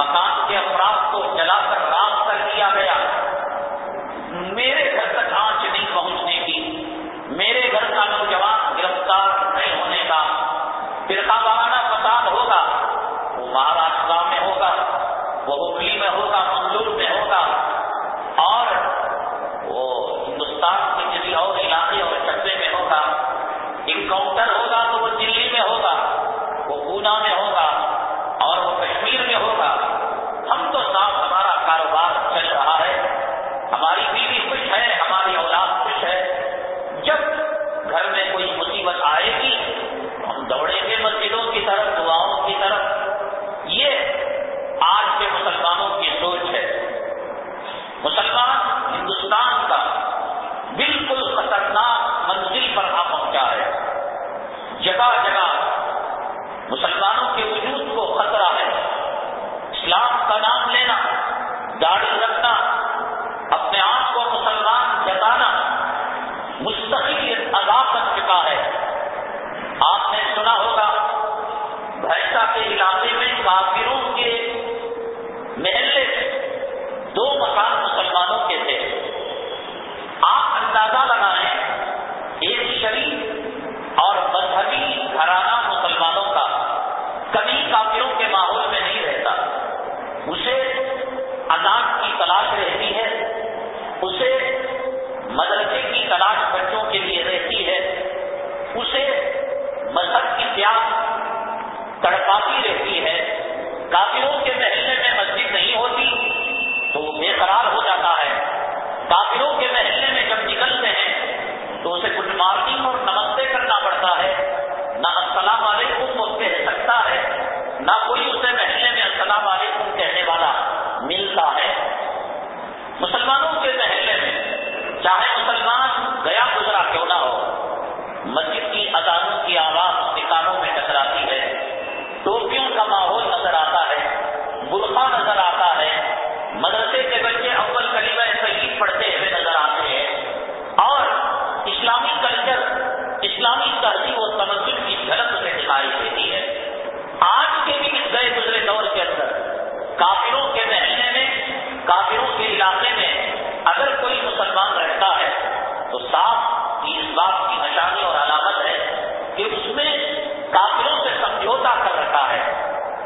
مکان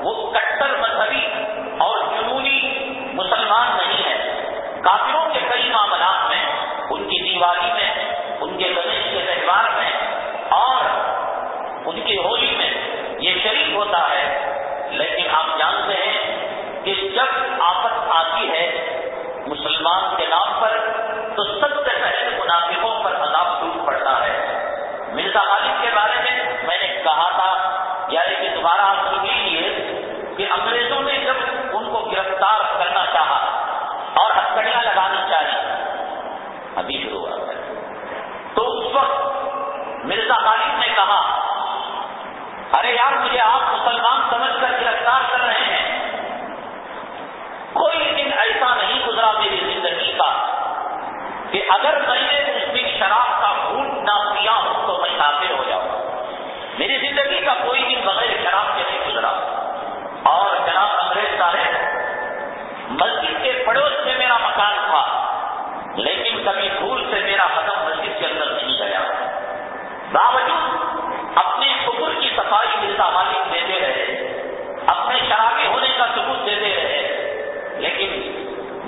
وہ کٹر مذہبی اور جنونی مسلمان نہیں ہے کافروں کے کئی معاملات میں، ان کی دیوالی میں، ان کے گنیش کے تہوار میں اور ان کی ہولی میں یہ شریک ہوتا ہے۔ لیکن آپ جانتے ہیں کہ جب آفت آتی ہے مسلمان کے نام پر، تو سب سے پہلے منافقوں پر عذاب ٹوٹ پڑتا ہے۔ مرزا غالب کے بارے میں میں نے کہا تھا یعنی کہ دوبارہ آپ سن لیجیے کہ انگریزوں نے جب ان کو گرفتار کرنا چاہا اور ہتکڑیاں لگانی چاہی، ابھی شروع ہوا۔ تو اس وقت مرزا غالب نے کہا، ارے یار، مجھے آپ مسلمان سمجھ کر گرفتار کر رہے ہیں۔ کوئی دن ایسا نہیں گزرا میری زندگی کا کہ اگر میں نے اس دن شراب کا گھوٹ نہ پیا ہوں تو میں کافر ہو جاؤں۔ میری زندگی کا کوئی دن بغیر شراب کے مکان تھا، لیکن کبھی بھول سے میرا قدم مسجد کے اندر نہیں گیا۔ باوجود اپنے حکم کی صفائی مرزا مالک دیتے رہے، اپنے شرابی ہونے کا ثبوت دیتے رہے۔ لیکن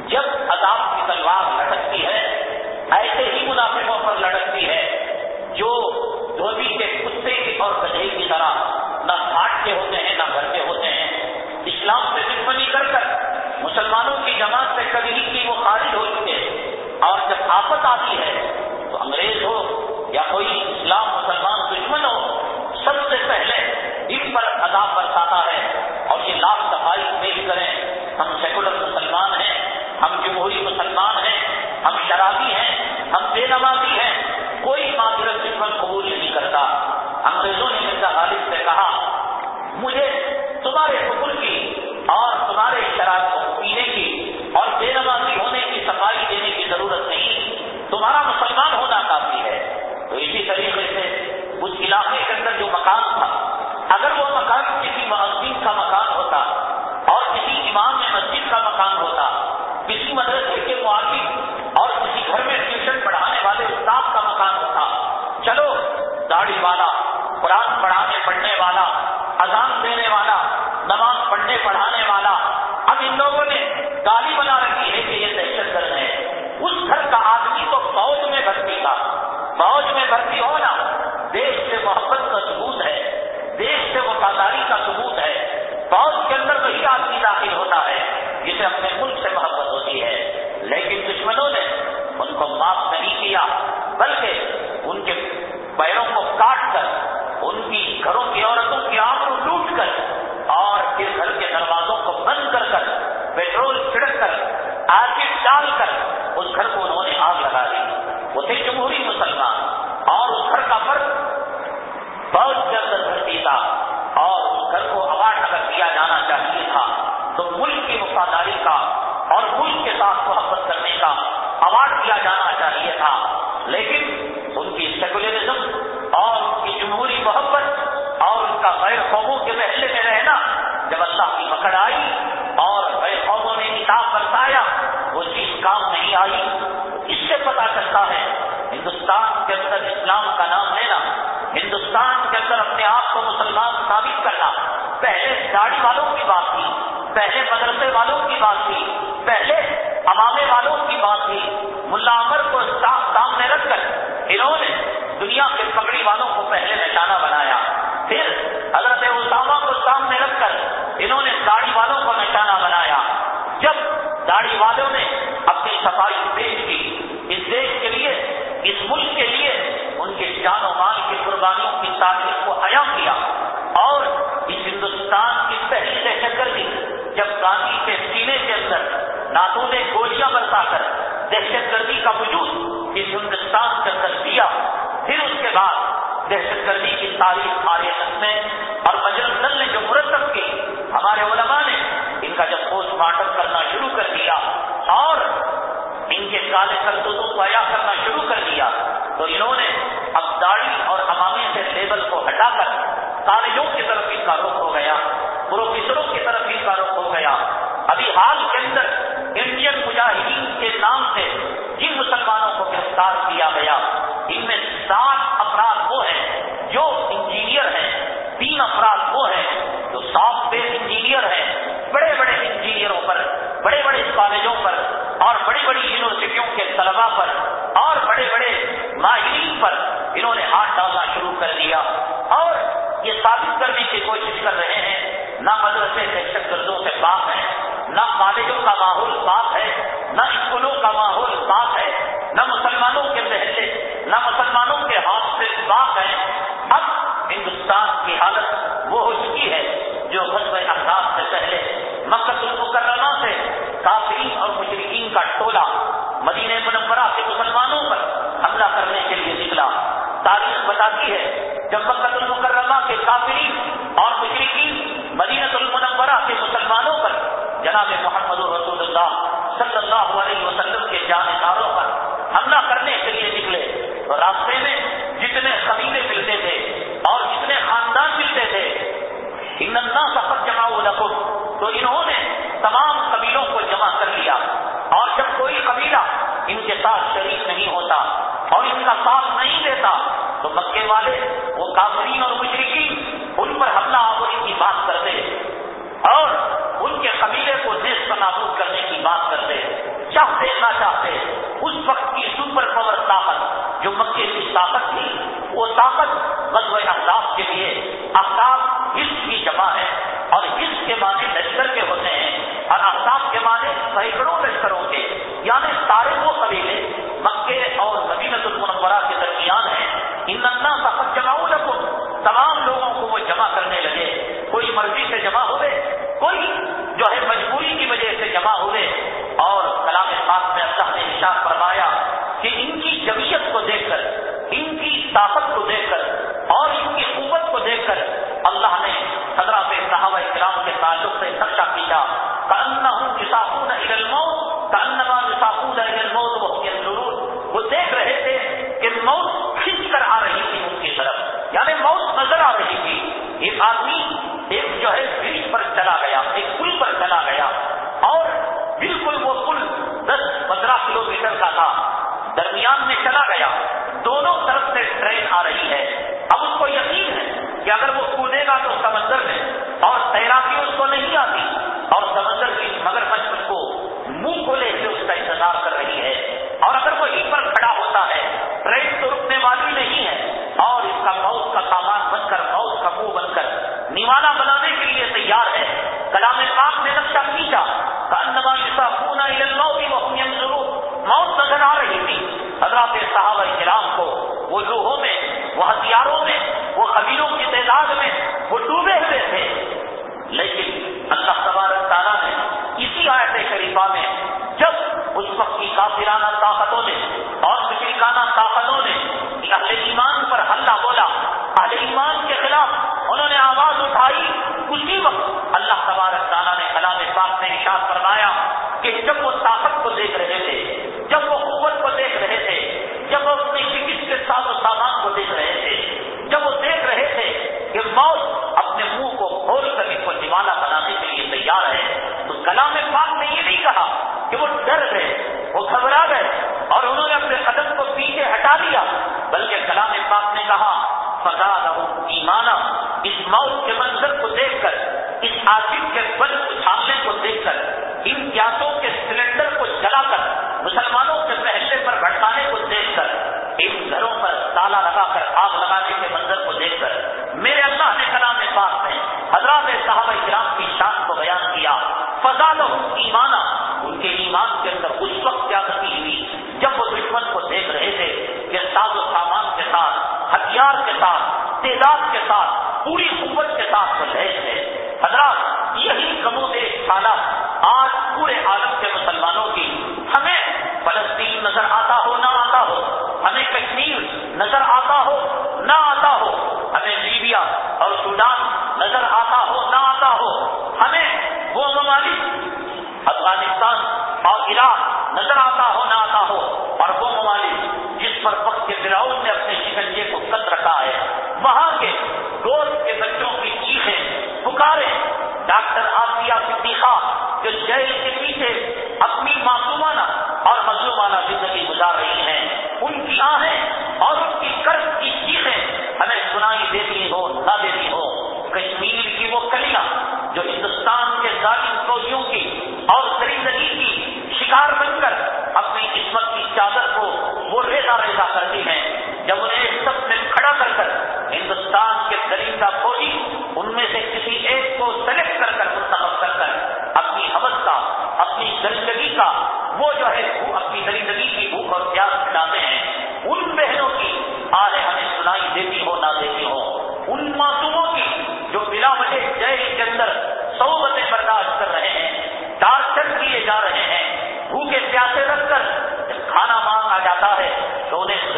جب عذاب کی تلوار لٹکتی ہے، ایسے ہی منافقوں پر لٹکتی ہے، جو دھوبی کے کتے اور گدھے کی طرح نہ گھاٹ کے ہوتے ہیں، نہ گھر کے ہوتے ہیں۔ اسلام سے دشمنی کر کر مسلمانوں کی جماعت سے کبھی کی وہ خارج ہو چکے۔ اور جب آفت آتی ہے، تو انگریز ہو یا کوئی اسلام مسلمان دشمن ہو، سب سے پہلے ان پر عذاب برساتا ہے۔ اور یہ لاکھ صفائی پیش کریں، ہم سیکولر مسلمان ہیں، ہم جمہوری مسلمان ہیں، ہم شرابی ہیں، ہم بے نمازی علاقے کے اندر جو مکان تھا، اگر وہ مکان کسی مسجد کا مکان ہوتا اور کسی امام میں مسجد کا مکان ہوتا، کسی مدرسے کے معلم اور کسی گھر میں ٹیوشن پڑھانے والے استاد کا مکان ہوتا۔ چلو، داڑھی والا، قرآن پڑھانے، پڑھنے والا، اذان دینے والا، نماز پڑھنے، پڑھانے والا۔ اب ان لوگوں نے گالی بنا رکھی ہے کہ یہ دہشت گرد ہے اس گھر کا آدمی تو فوج میں بھرتی تھا فوج میں بھرتی ہونا دیش سے محبت کا ثبوت ہے، دیش سے وفاداری کا ثبوت ہے فوج کے اندر وہی آدمی داخل ہوتا ہے، جسے اپنے ملک سے محبت ہوتی ہے۔ لیکن دشمنوں نے ان کو معاف نہیں کیا، بلکہ ان کے پیروں کو کاٹ کر، ان کی گھروں کی عورتوں کی آگ لوٹ کر اور پھر گھر کے دروازوں کو بند کر کر، پیٹرول چھڑک کر آگ ڈال کر، اس گھر کو انہوں نے آگ لگا دی۔ وہ تھے جمہوری مسلمان اور اس گھر کا فرق بہت جلد بھرتی تھا اور اس گھر کو اوارڈ اگر دیا جانا چاہیے تھا۔ تو ملک کی وفاداری کا اور ملک کے ساتھ محبت کرنے کا اوارڈ دیا جانا چاہیے تھا۔ لیکن ان کی سیکولرزم اور ان کی جمہوری محبت اور ان کا غیر قوموں کے محلے میں رہنا جب اللہ کی پکڑ آئی اور غیر قوموں نے کتاب برتایا وہ چیز کام نہیں آئی۔ اس سے پتا چلتا ہے ہندوستان کے اندر اسلام کا نام لینا اپنے آپ کو مسلمان ثابت کرنا، پہلے داڑھی والوں کی بات تھی، پہلے مدرسے والوں کی بات تھی، پہلے امامے والوں کی بات تھی۔ ملا عمر کو سامنے رکھ کر انہوں نے دنیا کے پکڑی والوں کو پہلے نشانہ بنایا۔ پھر حضرت اسامہ کو سامنے رکھ کر انہوں نے داڑھی والوں کو نشانہ بنایا۔ جب داڑھی والوں نے اپنی صفائی پیش کی، اس دیش کے لیے، اس ملک کے لیے، ان کے جان و مال کی قربانیوں کی تاریخ اندر ناتوں نے گولیاں برسا کر دہشت گردی کا وجود اس ہندوستان کے اندر دیا۔ پھر اس کے بعد دہشت گردی کی تاریخ آریت میں اور بجرنگ دل نے جو مرتب کی، ہمارے علماء نے ان کا جب پوسٹ مارٹم کرنا شروع کر دیا اور ان کے کالے کرتوتوں کو عیا کرنا شروع کر یہ ثابت کرنے کی کوشش کر رہے ہیں۔ نہ مدرسے دہشت گردوں سے پاک ہے، نہ کالجوں کا ماحول پاک ہے، نہ اسکولوں کا ماحول پاک ہے، نہ مسلمانوں کے محلے، نہ مسلمانوں کے ہاتھ سے پاک ہے اب ہندوستان کی حالت وہ ہو چکی ہے جو غزب احساس سے پہلے مقصد المکرمہ سے کافرین اور مشرقین کا ٹولہ، مدینہ منورہ کے مسلمانوں پر حملہ کرنے کے لیے نکلا۔ تاریخ بتاتی ہے جب مکہ المکرمہ کے کافرین اور مشرقین مدینہ المنورہ کے مسلمانوں پر جناب محمد رسول اللہ صلی اللہ علیہ وسلم کے جانکاروں پر حملہ کرنے کے لیے نکلے تو راستے میں جتنے قبیلے ملتے تھے اور جتنے خاندان ملتے تھے اننا سفر جمع لکھو تو انہوں نے تمام قبیلوں کو جمع کر لیا اور جب کوئی قبیلہ ان کے ساتھ شریک نہیں ہوتا اور ان کا ساتھ نہیں دیتا تو مکے والے، وہ کافرین اور مشرقین ان پر حملہ آوری کی بات کرتے اور ان کے قبیلے کو دیش پر نابود کرنے کی بات کرتے چاہتے نہ چاہتے اس وقت کی سپر پاور طاقت، جو مکے کی طاقت تھی، وہ طاقت غزوہ احزاب کے لیے احساس حص کی جمع ہے۔ اور حص کے معنی لشکر کے ہوتے چلا گیا۔ دونوں طرف سے ٹرین آ رہی ہے۔ اب اس کو یقین ہے کہ اگر وہ کودے گا تو سمندر میں اور تیرا حضرات صحابہ کرام کلام پاک نے یہ نہیں کہا کہ وہ ڈر گئے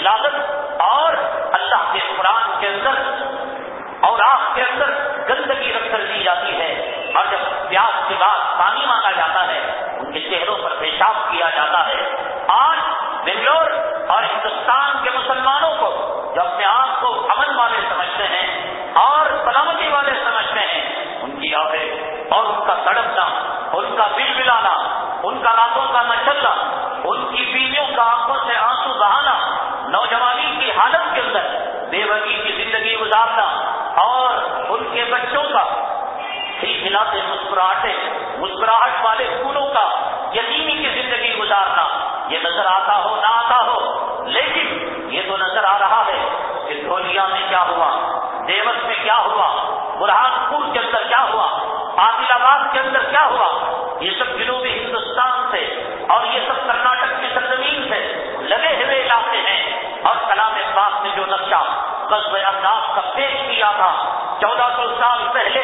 لالت اور اللہ کے قرآن کے اندر اور آپ کے اندر گندگی رکھ کر دی جاتی ہے، اور جب پیاس کے بعد پانی مانگا جاتا ہے، ان کے چہروں پر پیشاب کیا جاتا ہے۔ آج بنگلور اور ہندوستان کے مسلمانوں کو جو اپنے آپ کو امن والے سمجھتے ہیں اور سلامتی والے سمجھتے ہیں، ان کی آبیں اور ان کا تڑپنا ان کا بل بلانا، ان کا راتوں کا نچلنا ان کی نوجوانی کی حالت کے اندر بے بگی کی زندگی گزارنا اور ان کے بچوں کا ہی کھلاتے مسکراہٹے مسکراہٹ والے پھولوں کا یقینی کی زندگی گزارنا، یہ نظر آتا ہو، نہ آتا ہو، لیکن یہ تو نظر آ رہا ہے کہ دھولیا میں کیا ہوا دیوت میں کیا ہوا، برہان پور کے اندر کیا ہوا، عادل آباد کے اندر کیا ہوا، یہ سب جنوبی ہندوستان سے اور یہ سب کرناٹک کی سرزمین سے لگے ہوئے علاقے ہیں۔ اور کلام پاک نے جو نقشہ قصب انداز کا پیش کیا تھا چودہ سو سال پہلے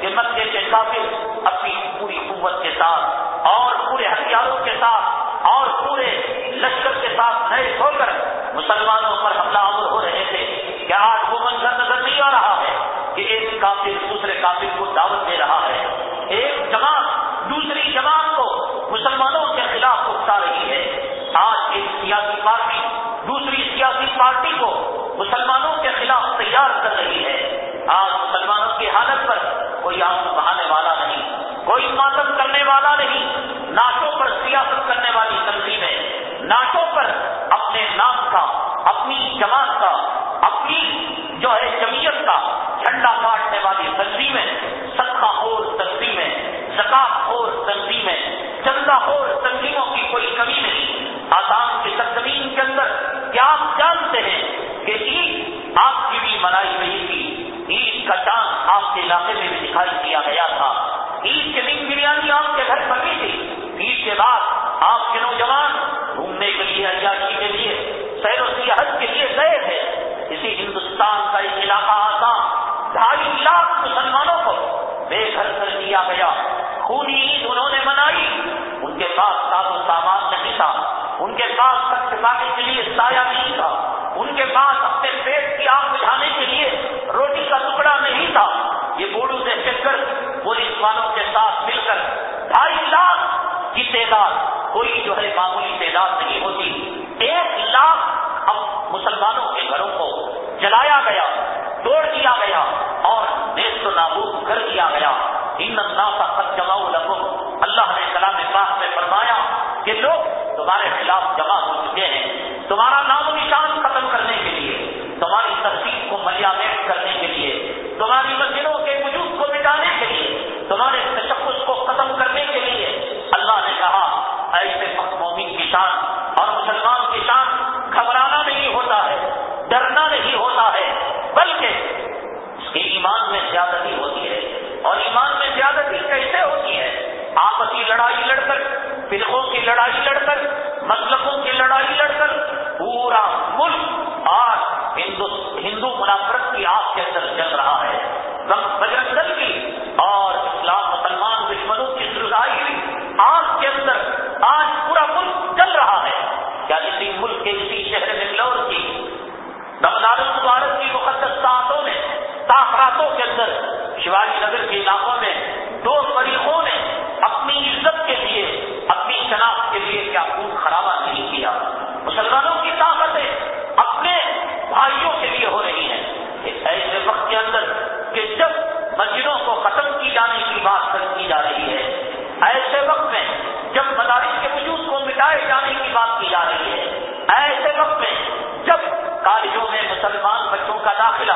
کہ مکے کے کافر اپنی پوری قوت کے ساتھ اور پورے ہتھیاروں کے ساتھ اور پورے لشکر کے ساتھ نئے ہو کر مسلمانوں پر حملہ آور ہو رہے تھے کیا آج وہ منظر نظر نہیں آ رہا ہے کہ ایک کافر دوسرے کافر کو دعوت دے رہا ہے۔ ایک جماعت دوسری جماعت کو مسلمانوں کے خلاف اٹھا رہی ہے۔ آج ایک سیاسی پارٹی، دوسری سیاسی پارٹی کو مسلمانوں کے خلاف تیار کر رہی ہے۔ آج مسلمانوں کی حالت پر کوئی آنکھ بہانے والا نہیں، کوئی ماتم کرنے والا نہیں۔ ناٹوں پر سیاست کرنے والی تنظیمیں، ناٹوں پر اپنے نام کا، اپنی جماعت کا، اپنی جو ہے جمعیت کا جھنڈا کاٹنے والی تنظیمیں سکھا اور تنظیمیں، زکات اور تنظیمیں چندہ اور تنظیموں کی کوئی کمی نہیں۔ آسام کی سرزمین کے اندر کیا آپ جانتے ہیں کہ عید آپ کی بھی منائی گئی تھی؟ عید کا چاند آپ کے علاقے میں بھی دکھائی دیا گیا تھا۔ عید کے دن بریانی آپ کے گھر بنی تھی۔ عید کے بعد آپ کے نوجوان گھومنے کے لیے، عیاشی کے لیے، سیر و سیاحت کے لیے گئے تھے۔ اسی ہندوستان کا ایک علاقہ آسام ڈھائی لاکھ مسلمانوں کو بے گھر کر دیا گیا۔ خونی عید انہوں نے منائی۔ ان کے پاس ساز و سامان نہیں تھا۔ ان کے پاس سچ پانے کے لیے سایہ نہیں تھا۔ ان کے پاس اپنے پیٹ کی آگ بجھانے کے لیے روٹی کا ٹکڑا نہیں تھا۔ یہ بوڑھو سے چل کر پولیس والوں کے ساتھ مل کر ڈھائی لاکھ کی تعداد، کوئی جو ہے معمولی تعداد نہیں ہوتی ایک لاکھ اب مسلمانوں کے گھروں کو جلایا گیا توڑ دیا گیا اور نیست و نابود کر دیا گیا ان کا خط جماؤ لگو اللہ نے کلام پاک میں فرمایا کہ لوگ تمہارے خلاف جمع ہو چکے ہیں تمہارا نام و نشان ختم کرنے کے لیے تمہاری ترتیب کو ملیا کرنے کے لیے تمہاری مسجدوں کے وجود کو مٹانے کے لیے تمہارے تشخص کو ختم کرنے کے لیے اللہ نے کہا ایسے مومن کی شان اور مسلمان کی شان گھبرانا نہیں ہوتا ہے، ڈرنا نہیں ہوتا ہے، بلکہ اس کے ایمان میں زیادتی ہوتی ہے اور ایمان میں زیادتی کیسے ہوتی ہے؟ آپسی لڑائی لڑ کر، فرقوں کی لڑائی لڑ کر مسلقوں کی لڑائی لڑ کر، پورا ملک آج ہندو ہندو منافرت کی آگ کے اندر چل رہا ہے۔ بجرنگ کی اور اسلام مسلمان دشمنوں کی سرگائی ہوئی۔ آج کے اندر آج پورا ملک چل رہا ہے۔ کیا اسی ملک کے اسی شہر بنگلور کی رمضان المبارک کی مقدس ساتوں میں تاخراتوں کے اندر شیواجی نگر کے علاقوں مٹائے جانے کی بات کی جا رہی ہے۔ ایسے وقت میں جب کالجوں میں مسلمان بچوں کا داخلہ،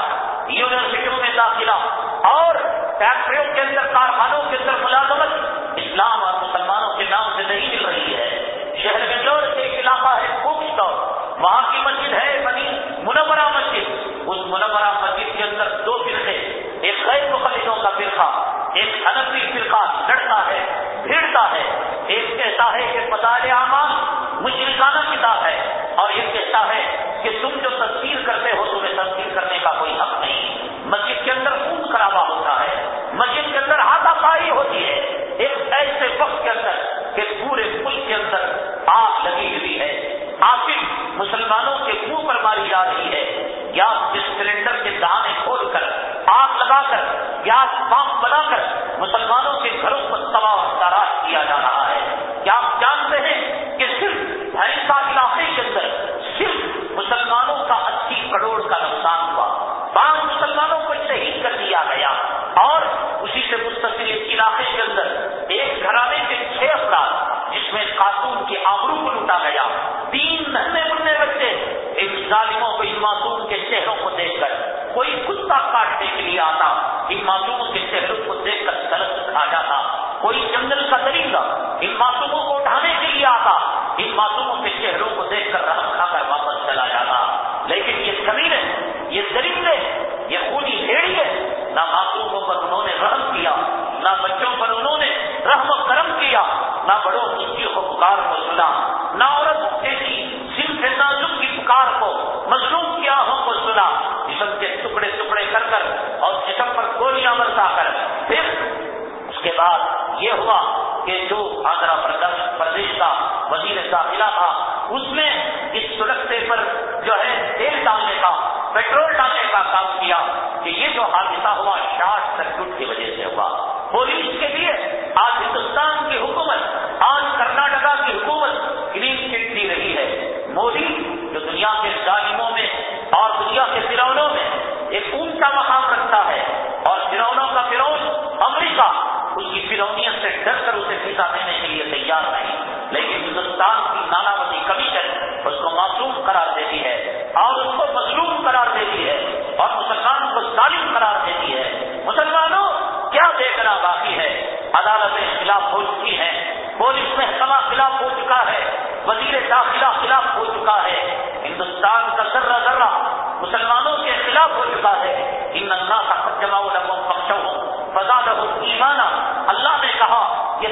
یونیورسٹیوں میں داخلہ اور فیکٹریوں کے اندر، کارخانوں کے اندر ملازمت اسلام اور مسلمانوں کے نام سے نہیں مل رہی ہے۔ شہر بنگلور سے ایک علاقہ ہے خوب وہاں کی مسجد ہے، بنی منورہ مسجد۔ اس منورہ مسجد کے اندر دو فرقے، ایک غیر مخلصوں کا فرقہ، ایک ظالموں کو، ان معصوم کے چہروں کو دیکھ کر کوئی کتا کاٹنے کے لیے آتا، ان معصوموں کے چہروں کو دیکھ کر درد کھا جاتا، کوئی جنگل کا درندہ ان معصوموں کو اٹھانے کے لیے آتا، ان معصوموں کے چہروں کو دیکھ کر رحم کھا کر واپس چلا جاتا۔ لیکن یہ کبیر ہے یہ درندے یہ خونی ہیڑی ہے نہ معصوموں پر انہوں نے رحم کیا، نہ بچوں پر انہوں نے رحم و کرم کیا، نہ بڑوں کی پکار کو سنا نہ عورت ایسی صرف نازک کی پکار کو مظلوم کی آہوں کو سنا جسم کے ٹکڑے ٹکڑے کر اور جسم پر گولیاں برسا کر۔ پھر اس کے بعد یہ ہوا کہ جو آندھرا پردیش کا وزیر داخلہ تھا، اس نے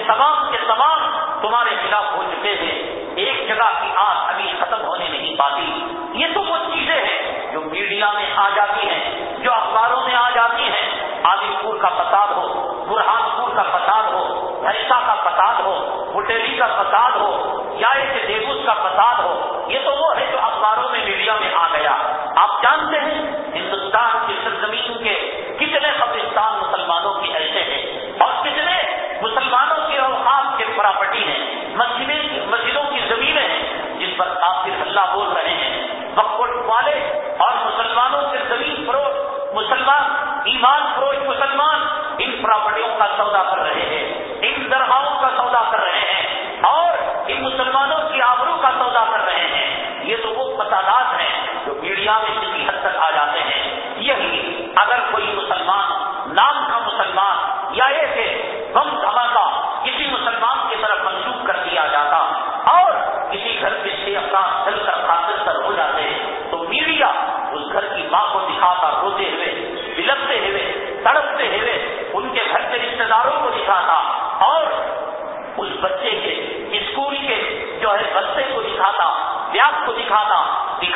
تمام کے تمام تمہارے خلاف ہو چکے ہیں۔ ایک جگہ کی آگ ابھی ختم ہونے نہیں پاتی۔ یہ تو وہ چیزیں ہیں جو میڈیا میں آ جاتی ہیں، جو اخباروں میں آ جاتی ہیں۔ عالم پور کا فساد ہو برہان پور کا فساد ہو بھرسا کا فساد ہو بٹیلی کا فساد ہو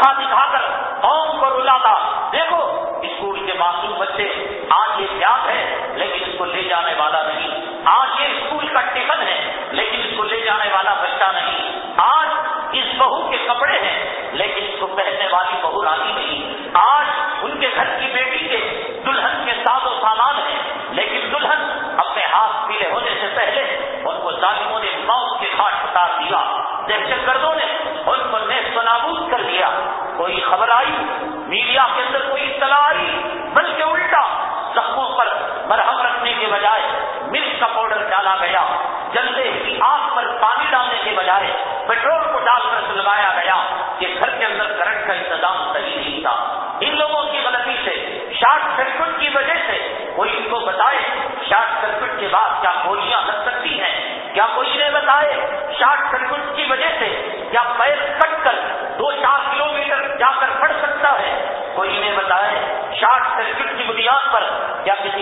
دکھا دکھا کر قوم کو رلاتا۔ دیکھو، اسکول کے معصوم بچے آج یہ پیاس ہے لیکن اس کو لے جانے والا نہیں۔ آج یہ اسکول کا ٹکن ہے، لیکن اس کو لے جانے والا بچہ نہیں۔ آج اس بہو کے کپڑے ہیں، لیکن اس کو پہننے والی بہو رانی نہیں۔ آج ان کے گھر کی بیٹی کے دلہن کے ساز و سامان ہیں، لیکن دلہن اپنے ہاتھ پیلے ہونے سے پہلے ان کو ظالموں نے موت کے ہاتھ اتار دیا۔ دہشت گردوں نے ان کو نیس نابود کر دیا۔ کوئی خبر آئی؟ میڈیا کے اندر کوئی اطلاع آئی؟ بلکہ الٹا زخموں پر مرہم رکھنے کے بجائے مرچ کا پاؤڈر ڈالا گیا۔ جلدے کی آگ پر پانی ڈالنے کے بجائے پیٹرول کو ڈال کر سلوایا گیا کہ گھر کے اندر کرنٹ کا انتظام صحیح نہیں تھا۔ ان لوگوں کی غلطی سے شارٹ سرکٹ کی وجہ سے کوئی ان کو بتائے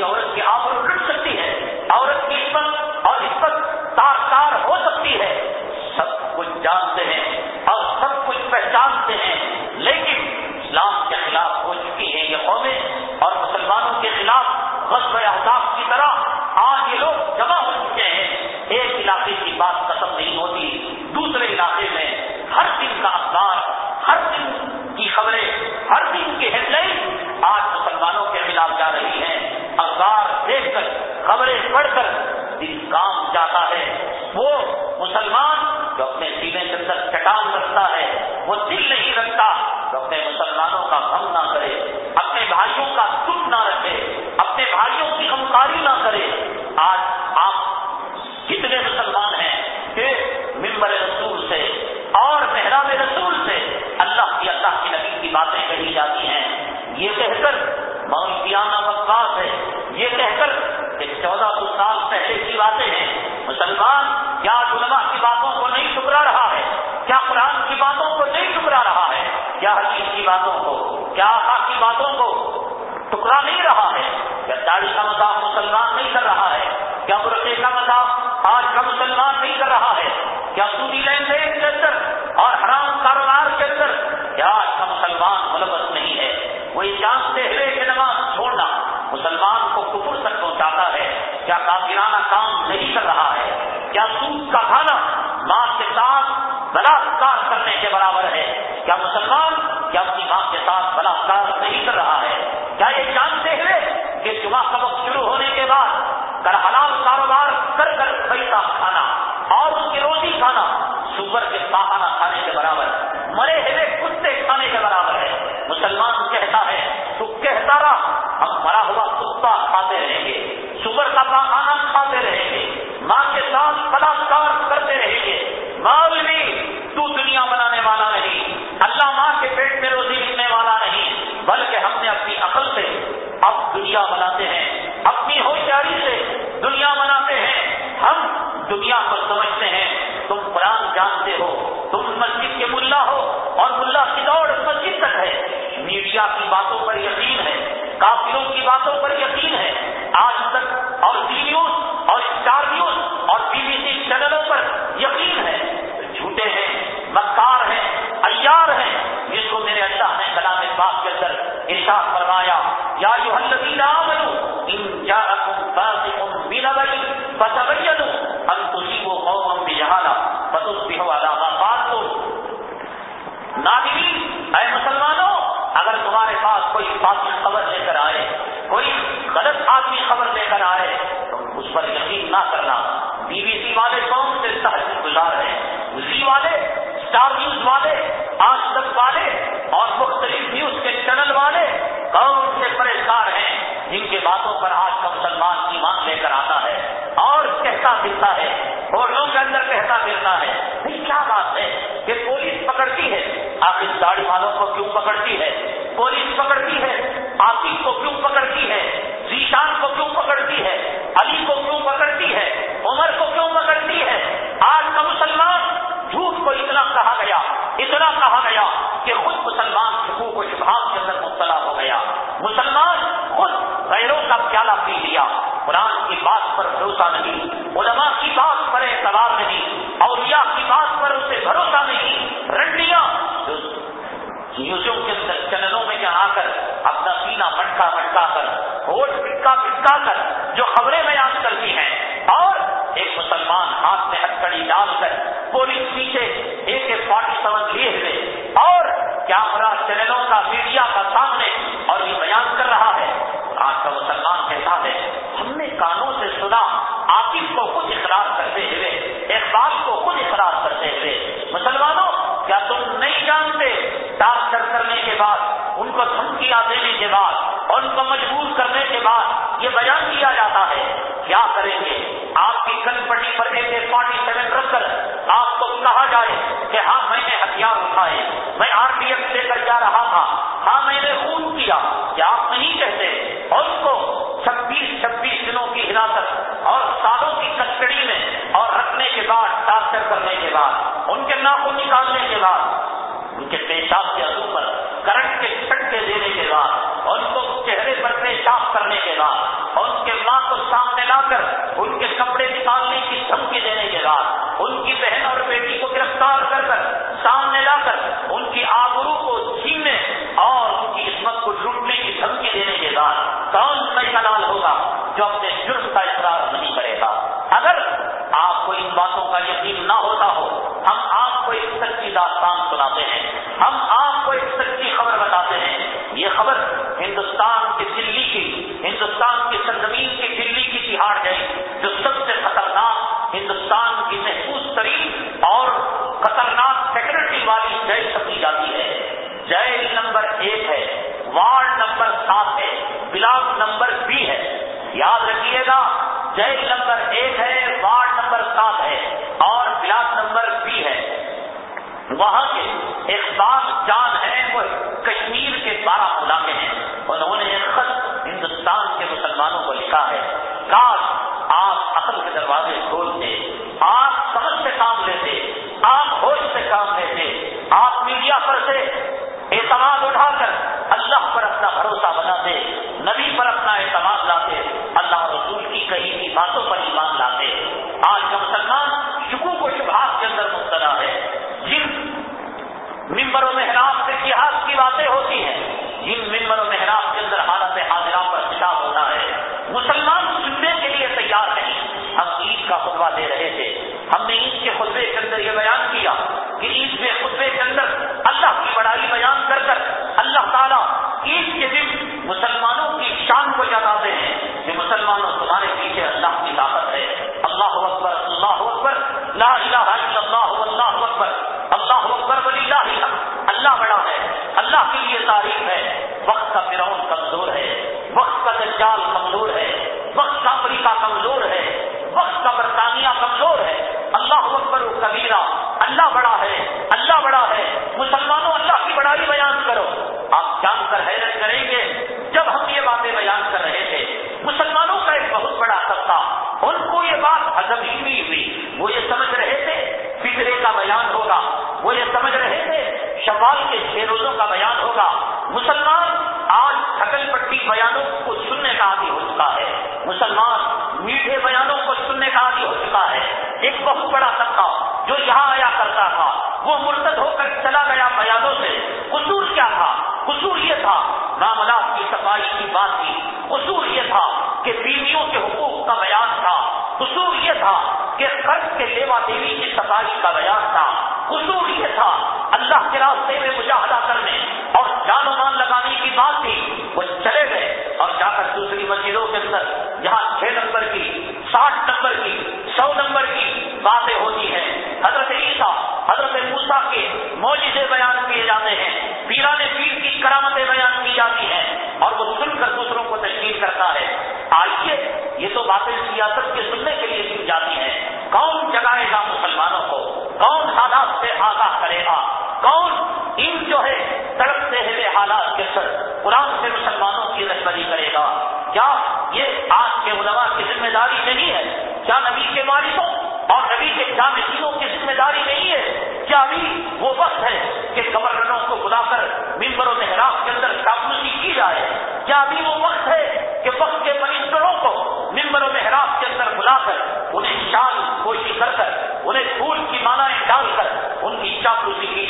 کیا عورت کے وہ انجام سے ہوئے کہ نماز چھوڑنا مسلمان کو کفر تک پہنچاتا ہے۔ کیا کافرانہ کام نہیں کر رہا ہے؟ کیا سود کا کھانا ماں کے ساتھ بلاکار کرنے کے برابر ہے؟ کیا مسلمان کیا اپنی ماں کے ساتھ بلاکار نہیں کر رہا ہے؟ کیا یہ جانتے ہوئے کہ جمعہ سبق شروع ہونے کے بعد کر حلال کاروبار convertir کیمرہ چینلوں کا میڈیا کا سامنے اور یہ بیان کر رہا ہے؟ آج کا مسلمان کہتا ہے۔ ہم نے کانوں سے سنا عاطف کو خود اقرار کرتے ہوئے اقبال کو خود اقرار کرتے ہوئے۔ مسلمانوں، کیا تم نہیں جانتے ڈاکٹر کرنے کے بعد، ان کو دھمکیاں دینے کے بعد، اور ان کو مجبور کرنے کے بعد یہ بیان کیا جاتا ہے؟ کیا کریں گے؟ آپ کی گن پٹی پر ایک فورٹی سیون رکھ کر کہا جائے کہ ہاں میں نے ہتھیار اٹھائے، میں آر پی ایف لے کر جا رہا تھا ہاں میں نے خون کیا کہ آپ نہیں کہتے، اور اس کو چھبیس چھبیس دنوں کی حراست اور سالوں کی کسٹڈی میں اور رکھنے کے بعد ٹارچر کرنے کے بعد، ان کے ناخن نکالنے کے بعد، ان کے پیشاب کے عزو پر، کرنٹ کے چھٹکے دینے کے بعد، اور ان کو چہرے پر پیشاب کرنے کے بعد، اور ان کے ماں کو سامنے لا کر، ان کے کپڑے نکالنے کی دھمکی دینے کے بعد خالقین نہ ہیں کہ مسلمانوں تمہارے پیچھے اللہ کی طاقت ہے۔ اللہ اکبر اللہ اکبر، لا الہ الا اللہ اللہ اکبر اللہ اکبر ولی حق اللہ بڑا ہے، اللہ کے لیے تعریف ہے۔ وقت کا فرعون کمزور ہے، وقت کا دجال کمزور ہے، وقت کا امریکہ کمزور ہے، وقت کا برطانیہ کمزور ہے۔ اللہ اکبر و کبیرہ، اللہ بڑا ہے، اللہ بڑا ہے۔ مسلمانوں، اللہ کی بڑائی بیان کرو۔ آپ جان کر حیرت کریں گے چلا گیا بیانوں سے۔ قصور کیا تھا؟ قصور یہ تھا معاملات کی صفائی کی بات تھی۔ قصور یہ تھا کہ بیویوں کے حقوق کا بیان تھا۔ قصور یہ تھا کہ قرض کے لیوا دیوی کی صفائی کا بیان تھا۔ قصور یہ تھا، اللہ کے راستے میں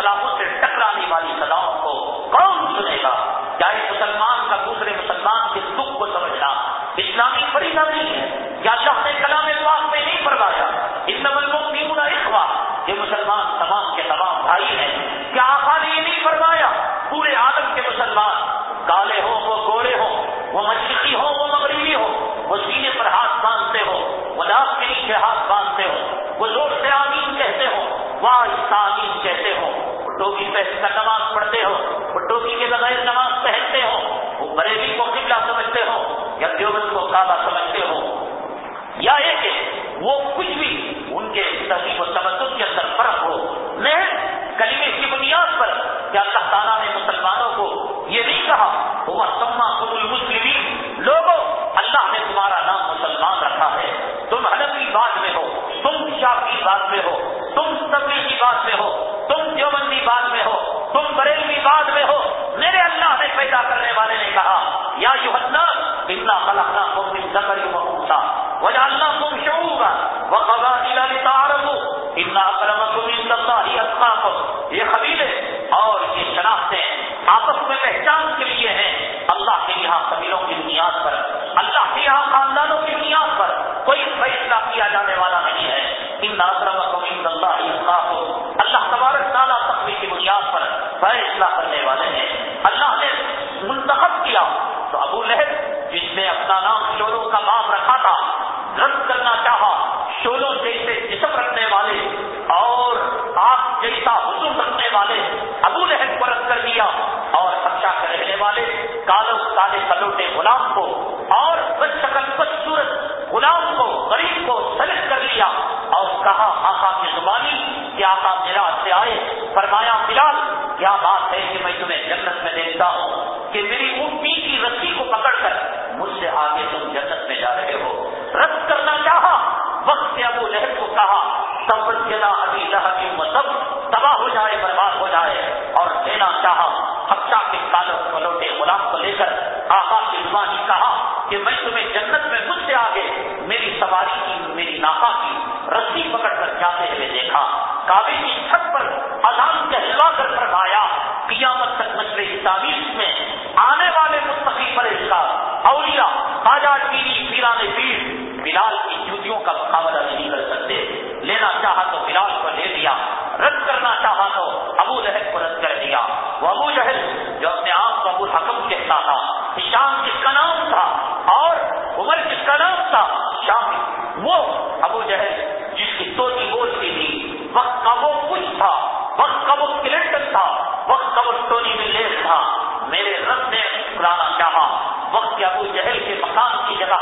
سلاحوں سے ٹکرانے والی سلاحوں کو کون سنے گا؟ چاہے مسلمان کا دوسرے مسلمان کے دکھ کو سمجھنا اسلامی فریضہ نہیں ہے۔ یا شخص ٹوپی پہ نماز پڑھتے ہو وہ ٹوپی کے بغیر نماز پہنتے ہو، وہ بریلی کو قبلہ سمجھتے ہو یا دیوبند کو کعبہ سمجھتے ہو۔ یا ایک وہ کچھ بھی ان کے تحریر و تمدن کے اندر فرق ہو، میں کلیمے کی بنیاد پر کیا اللہ تعالیٰ نے مسلمانوں کو یہ نہیں کہا وہ سما پیدا کرنے والے نے کہا، یا یو اللہ اتنا خلقنا کو من ذکر و انثى وجعلنا قوم شعوبا وقبائل لتعارفوا ان اکرمکم عند الله اتقاكم یہ قبیلے اور یہ شناختیں آپس میں پہچان کے لیے ہیں۔ اللہ کے یہاں قبیلوں کی بنیاد پر، اللہ کے یہاں خاندانوں کی بنیاد پر کوئی فیصلہ کیا جانے والا نہیں ہے کعبے کی چھت پر اذان کہلا کر فرمایا قیامت تک مشرے تعمیر میں آنے والے مستقی پر اس کا اولیا تاجا پیری پیرانے پیر، بلال کی جوتیوں کا مقابلہ نہیں کر سکتے۔ لینا چاہا تو بلال کو لے لیا، رد کرنا چاہا تو ابو لہب کو رد کر دیا۔ وہ ابو جہل جو اپنے آپ کو ابو حکم کہتا تھا، شام کس کا نام تھا اور عمر کس کا نام تھا، شام وہ ابو جہل کے مقام کی جگہ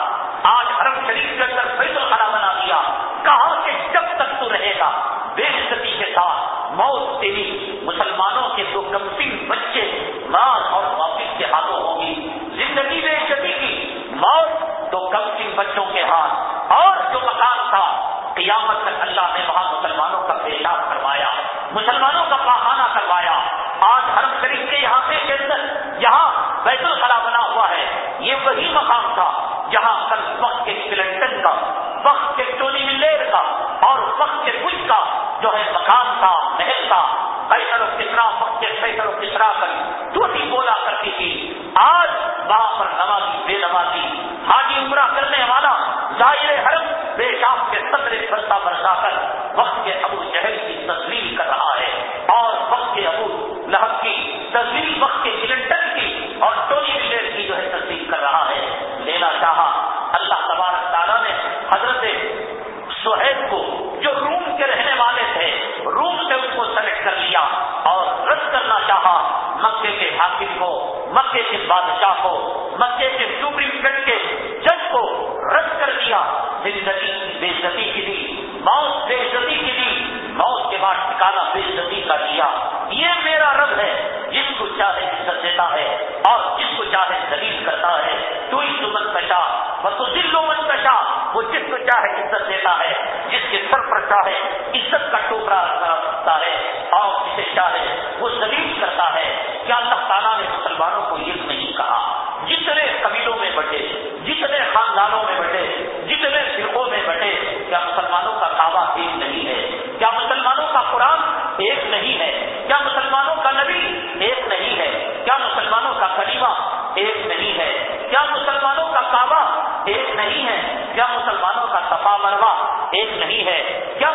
کرتا ہے اور پیشہ ہے وہ زلیل کرتا ہے، کیا اللہ تعالیٰ نے مسلمانوں کو یہ نہیں کہا؟ جتنے قبیلوں میں بٹے، جتنے خاندانوں میں بٹے، جتنے فرقوں میں بٹے، کیا مسلمانوں کا کعبہ ایک نہیں ہے؟ کیا مسلمانوں کا قرآن ایک نہیں ہے؟ کیا مسلمانوں کا نبی ایک نہیں ہے؟ کیا مسلمانوں کا کلیمہ ایک نہیں ہے؟ کیا مسلمانوں کا کعبہ ایک نہیں ہے؟ کیا مسلمانوں کا صفا مروا ایک نہیں ہے؟ کیا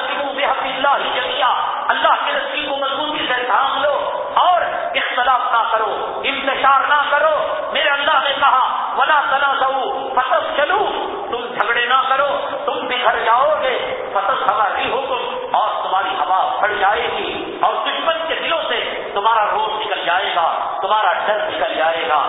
تم بے حق اللہ جمیا اللہ کے رسی کو مضبوطی سے تھام لو اور اختلاف نہ کرو، انتشار نہ کرو۔ میرے اللہ نے کہا، ولا تنا سو فصل چلو تم جھگڑے نہ کرو، تم بکھر جاؤ گے فصل ہماری حکم اور تمہاری ہوا پھڑ جائے گی، اور دشمن کے دلوں سے تمہارا روز نکل جائے گا، تمہارا ڈر نکل جائے گا۔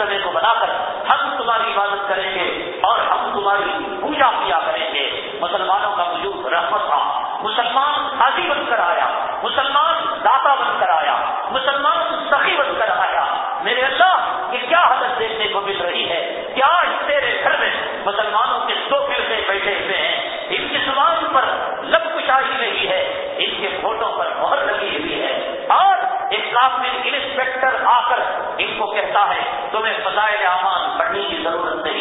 مجسمے کو بنا کر ہم تمہاری عبادت کریں گے اور ہم تمہاری پوجا کیا کریں گے۔ مسلمانوں کا وجود رحمت تھا۔ مسلمان حاضی بن کر آیا۔ مسلمان داتا بن کر آیا۔ مسلمان سخی بن کر آیا۔ میرے اللہ، یہ کیا حالت دیکھنے کو مل رہی ہے؟ کیا تیرے گھر میں مسلمانوں کے دو فرقے بیٹھے ہوئے ہیں؟ ان کی زبان پر لب کشاہی رہی ہے۔ ان کے فوٹوں پر مہر لگی ہوئی ہے۔ اور ایک میں انگلش تمہیں فضائل اعمال پڑھنے کی ضرورت نہیں۔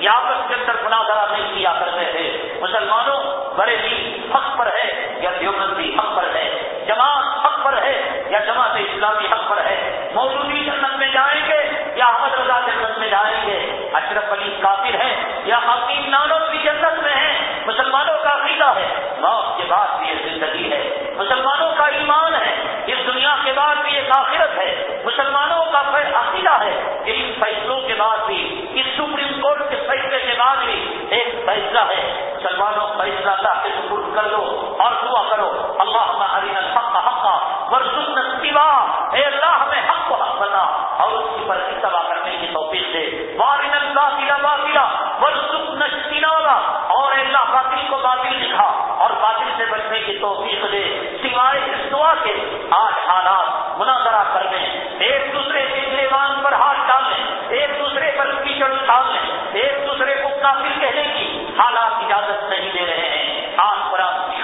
یافت کے اندر گناہ گرا نہیں کیا کرتے تھے، مسلمانوں بڑے بھی حق پر ہے یا دیوبندی حق پر ہے جماعت حق پر ہے، یا جماعت اسلامی حق پر ہے۔ مولودی جنت میں جائیں گے یا احمد رضا جنت میں جائیں گے؟ اشرف علی کافر ہے یا حقیق نانو بھی جنت میں ہیں۔ مسلمانوں کا عقیدہ ہے موت کے بعد بھی یہ زندگی ہے۔ مسلمانوں کا ایمان ہے، اس دنیا کے بعد بھی ایک آخرت ہے۔ مسلمانوں کا عقیدہ ہے کہ ان فیصلوں کے بعد بھی، اس سپریم کورٹ کے فیصلے کے بعد بھی ایک فیصلہ ہے۔ مسلمانوں فیصلہ اللہ کے سپرد کر لو اور دعا کرو۔ اللہ عرین حق حقا ورسن سوا اے اللہ، ہمیں حق کو حق بنا اور اس کی پر تباہ کرنے کی توفیق دے۔ وارن اللہ باطلا۔ اور اللہ باطل کو باطل دکھا اور باطل سے بچنے کی توفیق دے سوائے اس دعا کے آج حالات مناظرہ کرنے ایک دوسرے کے پر ہاتھ ڈالنے ایک دوسرے پر کیچڑ ڈالنے ایک دوسرے کو کافی کہنے کی حالات اجازت نہیں دے رہے ہیں۔ آج پر آپ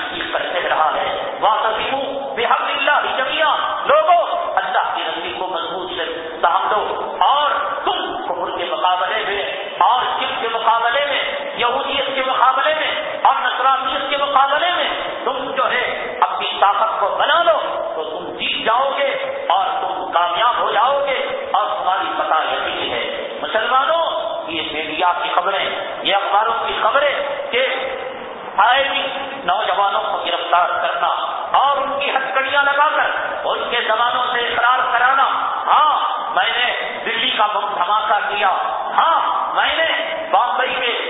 آئے بھی نوجوانوں کو گرفتار کرنا اور ان کی ہتکڑیاں لگا کر ان کے زبانوں سے اقرار کرانا۔ ہاں میں نے دلی کا بم دھماکہ کیا۔ ہاں میں نے بامبئی کے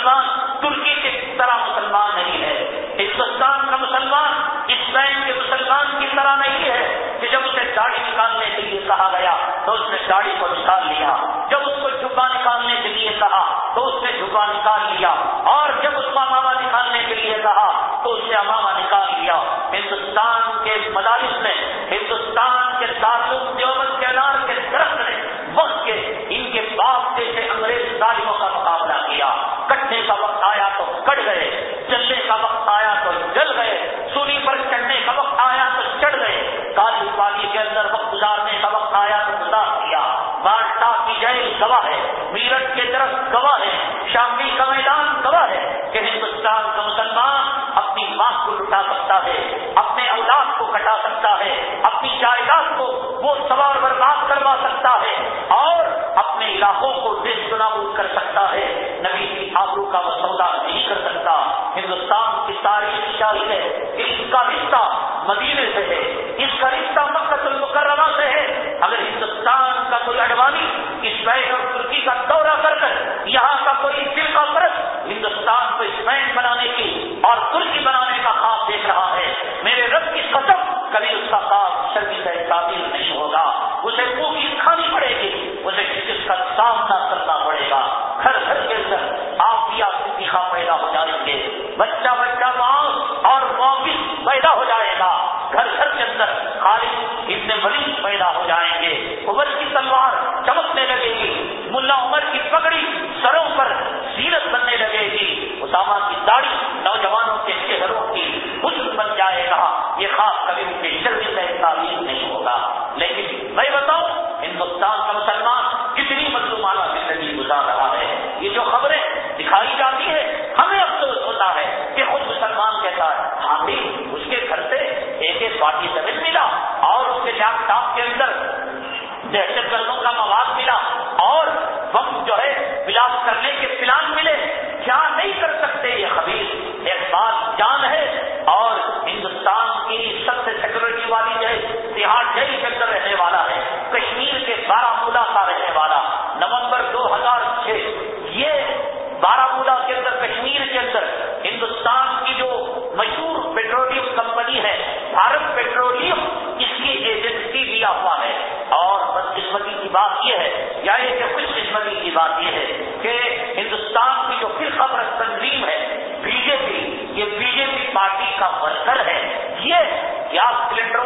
مسلمان ترکی کے طرح مسلمان نہیں ہے۔ ہندوستان کا مسلمان اسپین کے مسلمان کی طرح نہیں ہے۔ کہ جب اسے داڑھی نکالنے کے لیے کہا گیا تو اس نے داڑھی کو نکال لیا۔ جب اس کو جھبا نکالنے کے لیے کہا تو اس نے جھبا نکال لیا۔ اور جب اس کو امامہ نکالنے کے لیے کہا تو اس نے امامہ سر ہے۔ یہ گیس سلینڈر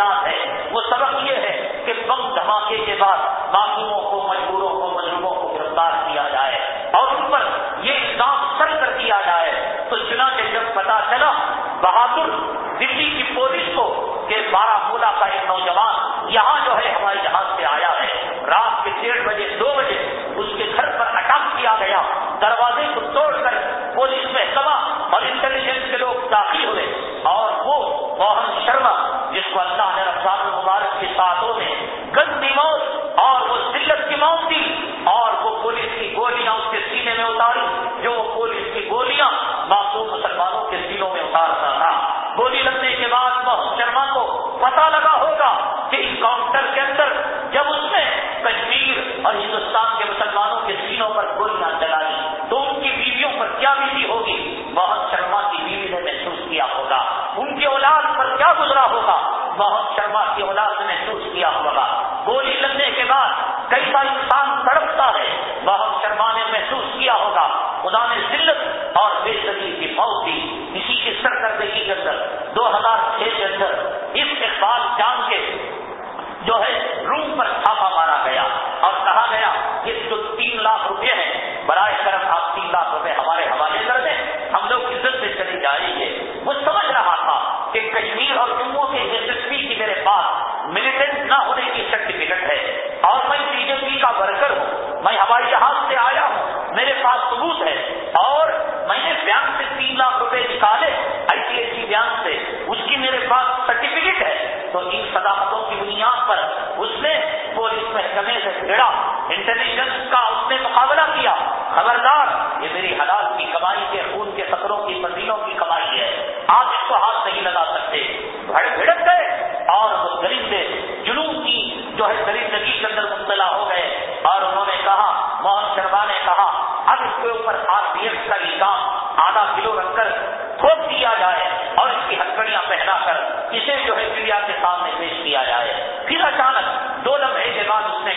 بنیاد ہے۔ وہ سبق یہ ہے کہ بم دھماکے کے بعد معصوموں کو، مجبوروں کو مجرموں کو گرفتار کیا جائے اور ان پر یہ الزام سر کر دیا جائے۔ تو چنا کے جب پتا چلا، بہادر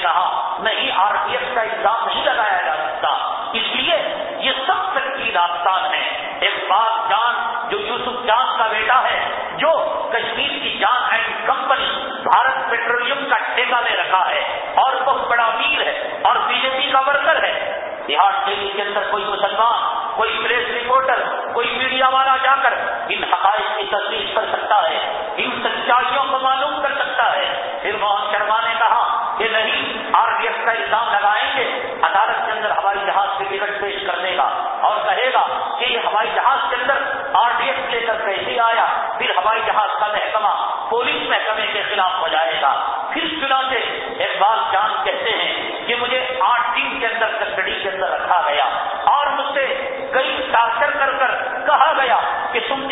کہا، نہیں، آر پی ایف کا الزام نہیں لگایا جا سکتا۔ اس لیے یہ سب تک کی ہے ایک بات جان، جو یوسف جان کا بیٹا ہے، جو کشمیر کی John and company Bharat Petroleum کا ٹھیکہ لے رکھا ہے، اور بہت بڑا امیر ہے، اور بی جے پی کا ورکر ہے۔ بہار ڈیلی کے اندر کوئی مسلمان، کوئی پریس رپورٹر، کوئی میڈیا والا جا کر ان حقائق کی تصدیق کر سکتا ہے، ان سچائیوں کو معلوم کر سکتا ہے۔ پھر موہن شرما نے کہا کا الزام لگائیں گے، عدالت کے اندر ہوائی جہاز سے ٹکٹ پیش کرنے کا اور کہے گا کہ یہ ہوائی جہاز کے اندر آر ڈی ایف لے کر کیسے آیا، پھر ہوائی جہاز کا محکمہ پولیس محکمے کے خلاف ہو جائے گا۔ پھر چنا سے اقبال جان کہتے ہیں کہ مجھے آٹھ دن کے اندر کسٹڈی کے اندر رکھا گیا اور مجھ سے کئی ٹارچر کر کر کہا گیا کہ تم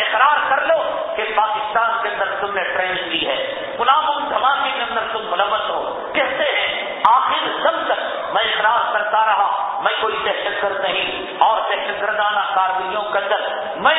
میں کوئی دہشت گرد نہیں اور دہشت گردانہ کارروائیوں کے اندر میں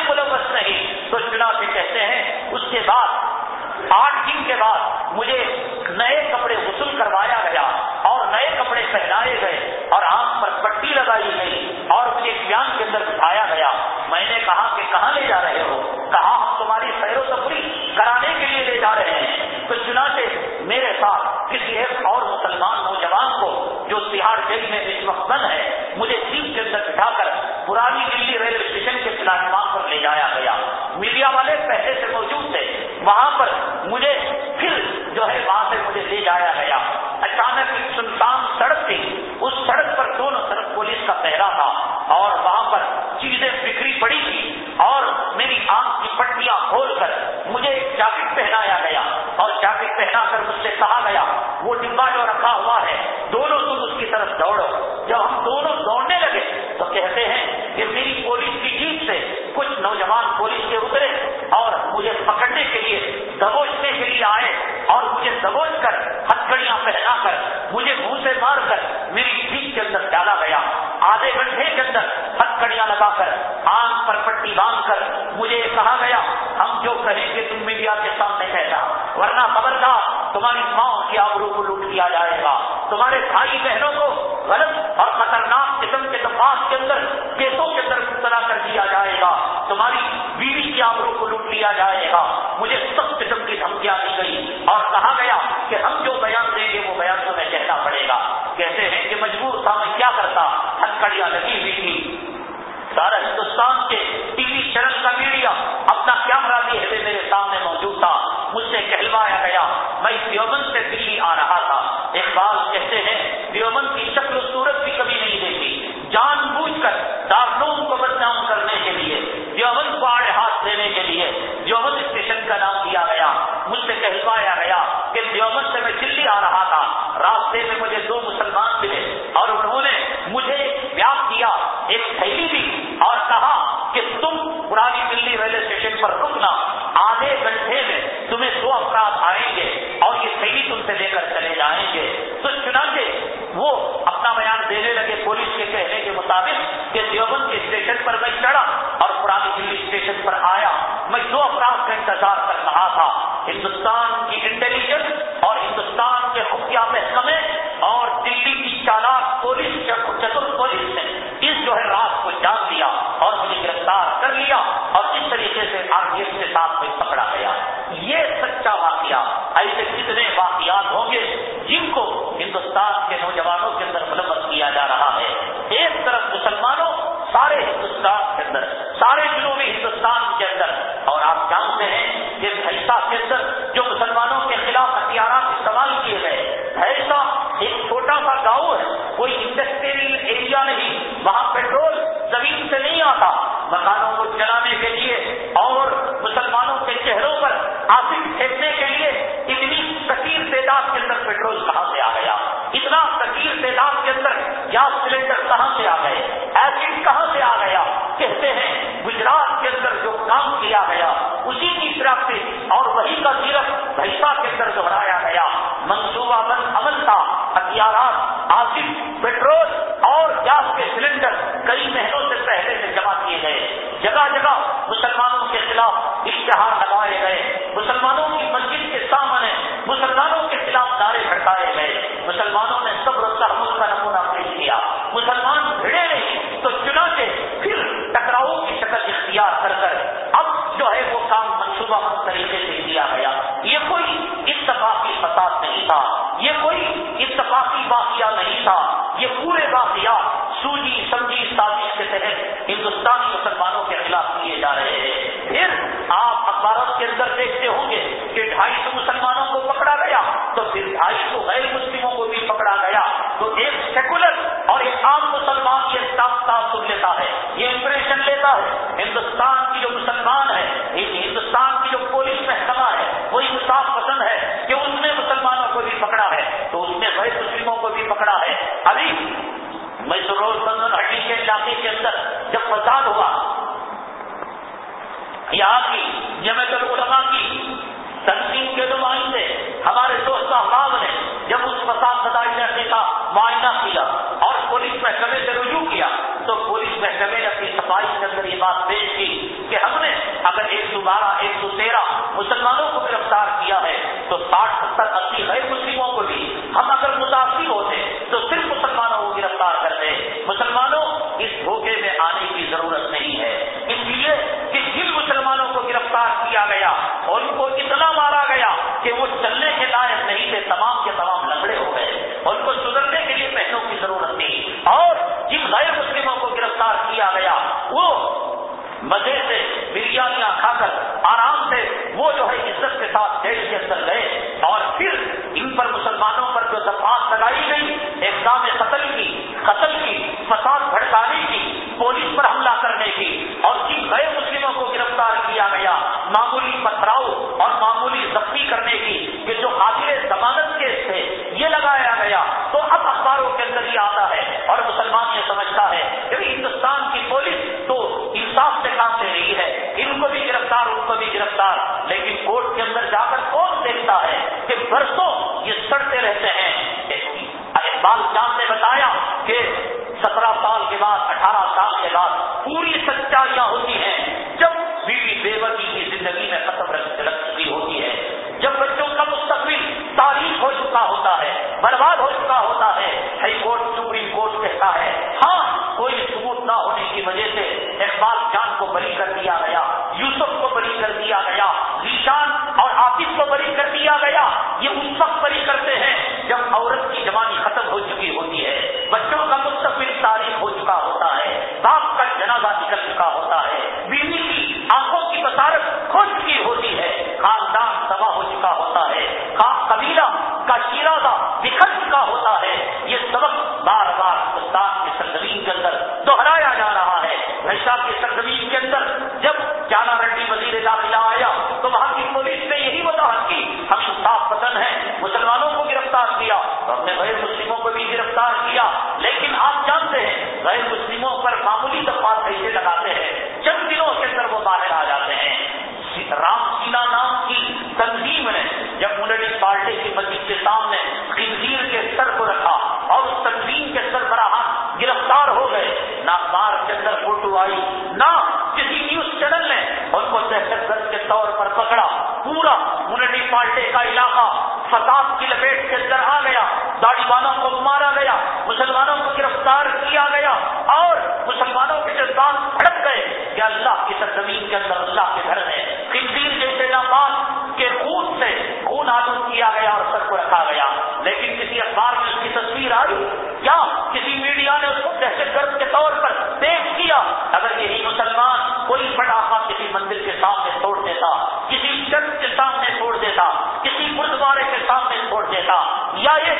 جو کریں گے تم میڈیا کے سامنے کہنا ورنہ خبردار، تمہاری ماں کی آبرو کو لوٹ لیا جائے گا۔ تمہارے بھائی بہنوں کو غلط اور خطرناک قسم کے دفاع کے اندر کیسوں کے اندر مبتلا کر دیا جائے گا۔ تمہاری بیوی کی آبرو کو لوٹ لیا جائے گا۔ مکانوں کو کہ ڈھائی سو مسلمانوں کو پکڑا گیا، تو پھر ڈھائی سو غیر مسلموں کو بھی پکڑا گیا۔ تو ایک سیکولر اور ایک عام مسلمان یہ صاف صاف سن لیتا ہے، یہ امپریشن لیتا ہے۔ ہندوستان کی جو مسلمان ہے ہندوستان کی جو پولیس محکمہ ہے، وہ انصاف پسند ہے کہ اس نے مسلمانوں کو بھی پکڑا ہے، تو اس نے غیر مسلموں کو بھی پکڑا ہے۔ ابھی میسور بندن ہڈی کے علاقے کے اندر جب فساد ہوا، یہاں کی جمعیت العلماء کی تنظیم کے نمائندے ہمارے دوست احباب نے جب اس فساد بدائی جاتی کا معائنہ کیا اور پولیس محکمے سے رجوع کیا، تو پولیس محکمے نے اپنی صفائی کے اندر یہ بات پیش کی کہ ہم نے اگر ایک سو بارہ، ایک سو تیرہ مسلمانوں کو گرفتار کیا ہے، تو ساٹھ، ستر، اسی غیر مسلموں کو بھی ہم اگر متاثر ہوتے، تو صرف مسلمانوں کو گرفتار کر کرتے مسلمانوں، اس دھوکے میں آنے کی ضرورت نہیں ہے۔ اس لیے کہ جن مسلمانوں کو گرفتار کیا گیا نہیں تھے تمام کے تمام لنگڑے ہو گئے، ان کو سدھرنے کے لیے بہنوں کی ضرورت تھی۔ اور جن غیر مسلموں کو گرفتار کیا گیا، وہ مزے سے بریانیاں کھا کر آرام سے وہ جو ہے عزت کے ساتھ دیش کے اندر گئے۔ اور پھر ان پر مسلمانوں پر جو دفعات لگائی گئی اقدام قتل کی قتل کی، فساد بھڑکانے کی، پولیس پر حملہ کرنے کی، اور جن غیر کامیابیاں ہوتی ہیں جب بیوی بیوتی کی زندگی میں ختم رکھ چکی ہوتی ہے، جب بچوں کا مستقبل تاریخ ہو چکا ہوتا ہے، برباد ہو چکا ہوتا ہے، ہائی کورٹ، سپریم کورٹ کہتا ہے ہاں پکڑا، پورا منڈی پارٹی کا علاقہ فساد کی لپیٹ کے اندر آ گیا داڑی والوں کو مارا گیا، مسلمانوں کو گرفتار کیا گیا اور مسلمانوں کے جذبات بھڑک گئے کہ اللہ کی سرزمین کے اندر اللہ کے گھر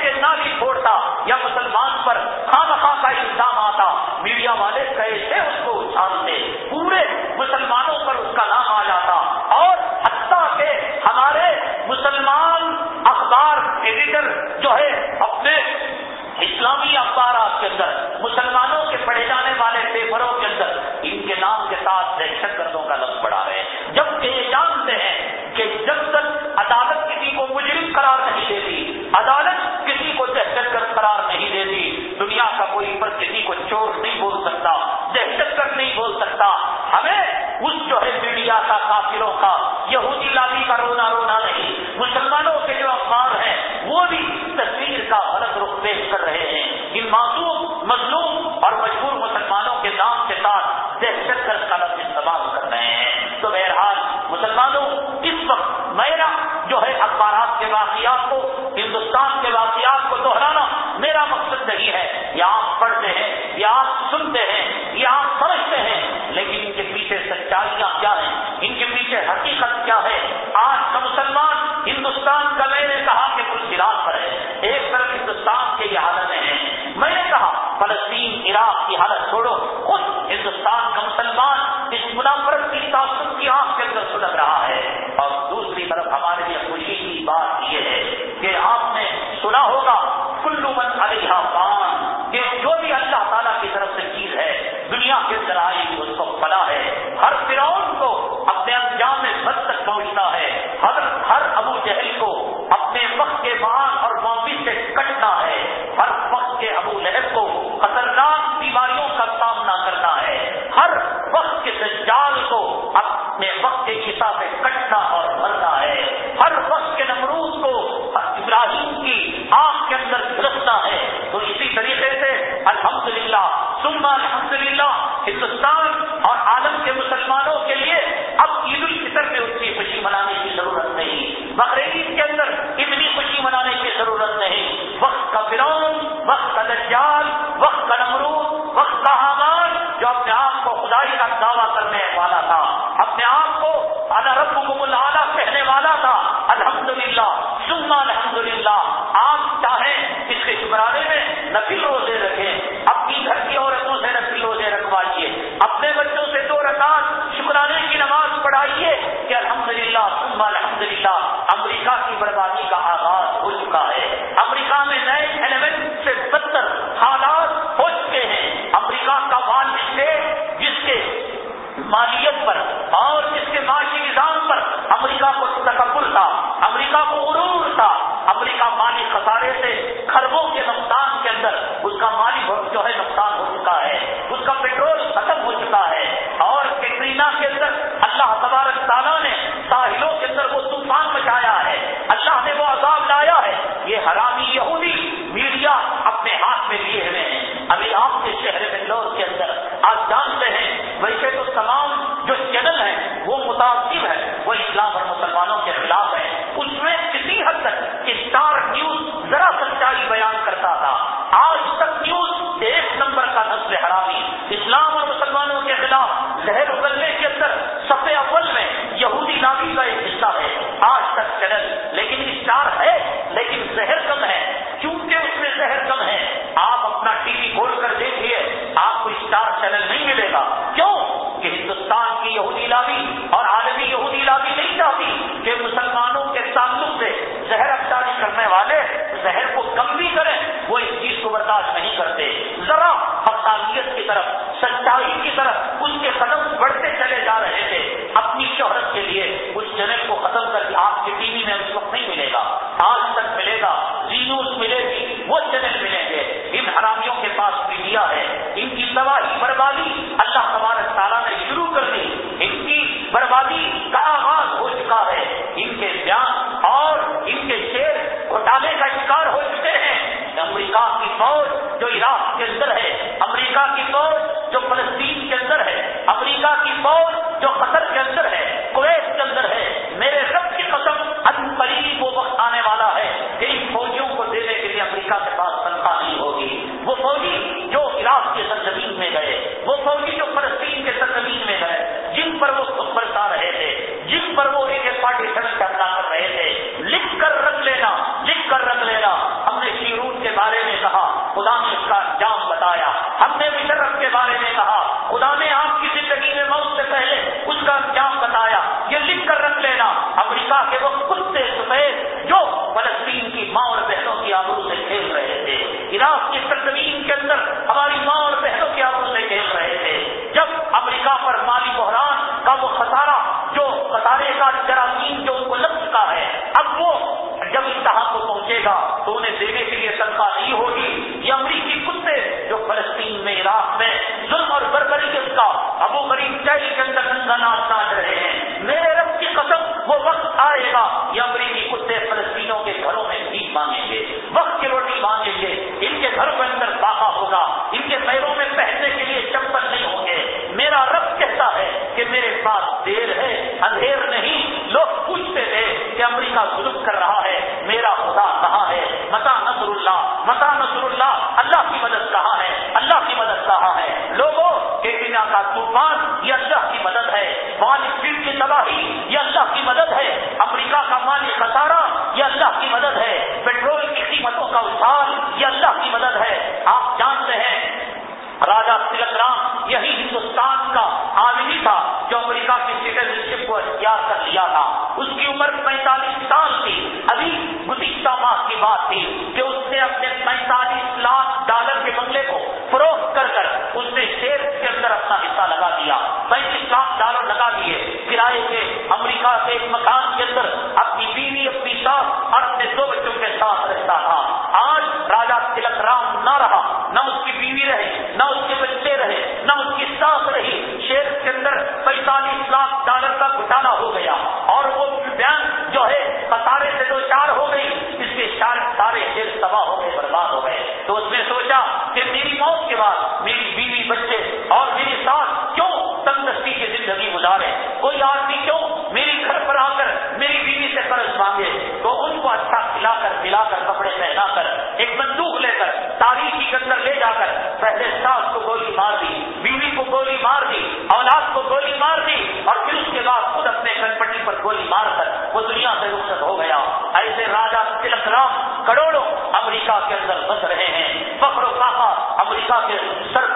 جیسا بھی چھوڑتا یا مسلمان پر خام کا الزام آتا، میڈیا والے کیسے اس کو اچھا ہوتا ہے۔ تو اسی طریقے سے الحمدللہ للہ الحمدللہ، ہندوستان اور عالم کے مسلمانوں کے لیے اب عید الفطر میں اتنی خوشی منانے کی ضرورت نہیں۔ بقرعید کے اندر اتنی خوشی منانے کی ضرورت نہیں۔ وقت کا فرون وقت کا لجا اندر ہے۔ امریکہ کی فوج بیوی بچے اور میرے ساتھ کیوں تندرستی کی زندگی گزارے؟ کوئی آدمی کیوں میری گھر پر آ کر میری بیوی سے قرض مانگے؟ تو ان کو اچھا کھلا کر پلا کر، کپڑے پہنا کر، ایک بندوق لے کر، تاریخ کے اندر لے جا کر، پہلے ساس کو گولی مار دی، بیوی کو گولی مار دی، اولاد کو گولی مار دی، اور پھر اس کے بعد خود اپنے کھنپٹی پر گولی مار کر وہ دنیا سے رخصت ہو گیا۔ ایسے راجا تلک رام کروڑوں امریکہ کے اندر بس رہے ہیں۔ فخر و کافا امریکہ کے سر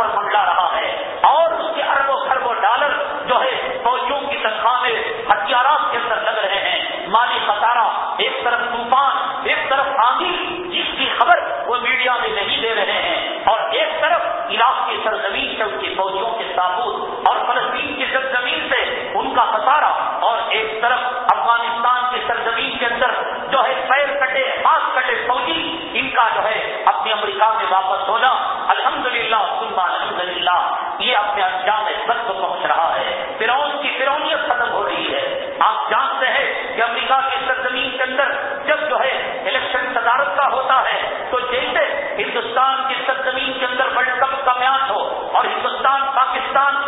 جو ہے، فوجیوں کی تنخواہیں ہتھیارات کے اندر لگ رہے ہیں۔ مالی خطارہ ایک طرف طوفان، ایک طرف آندھی جس کی خبر وہ میڈیا میں نہیں دے رہے ہیں۔ اور ایک طرف عراق کی سرزمین سے ان کے فوجیوں کے تابوت اور فلسطین کی سرزمین سے ان کا خسارہ اور ایک طرف افغانستان کی سرزمین کے اندر جو ہے پیر کٹے ہاتھ کٹے فوجی، ان کا جو ہے ہوتا ہے، تو جیسے ہندوستان کی سرزمین کے اندر ورلڈ کپ کا میان ہو اور ہندوستان، پاکستان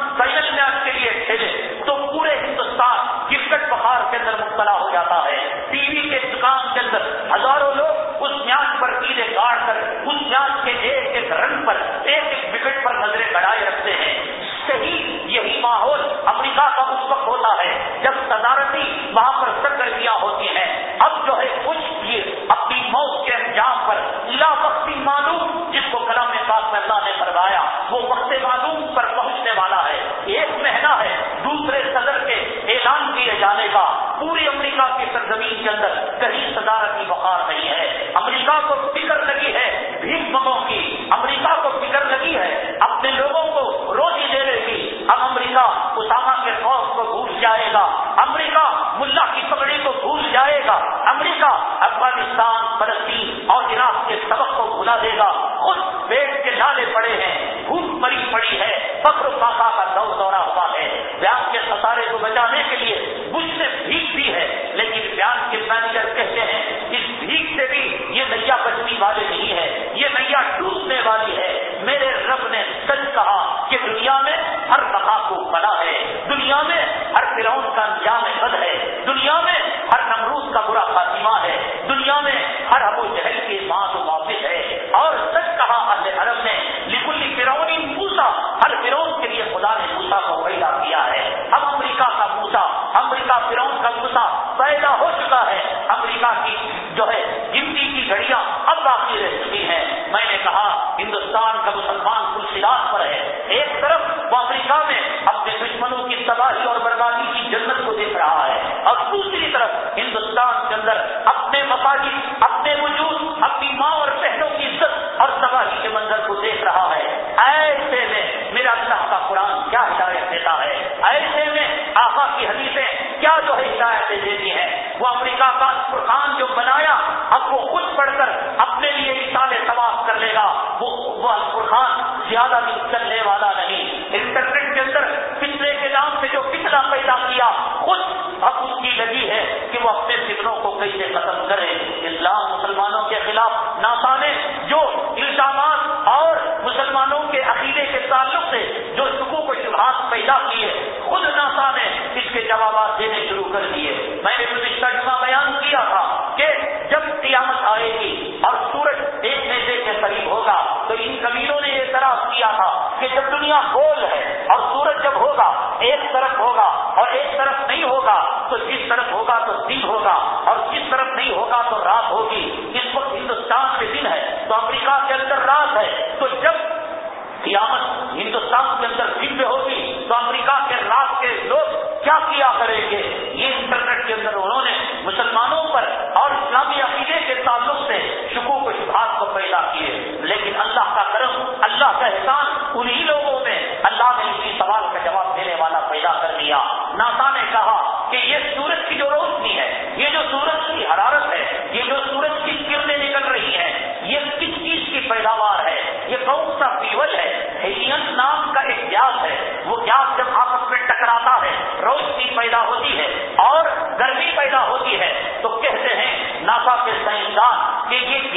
دیکھ رہا ہے۔ ایسے میں میرا اللہ کا قرآن کیا ہدایت دیتا ہے؟ ایسے میں آقا کی حدیثیں کیا جو ہے ہدایتیں دیتی ہیں؟ وہ امریکہ کا ہوگا اور ایک طرف نہیں ہوگا تو جس طرف ہو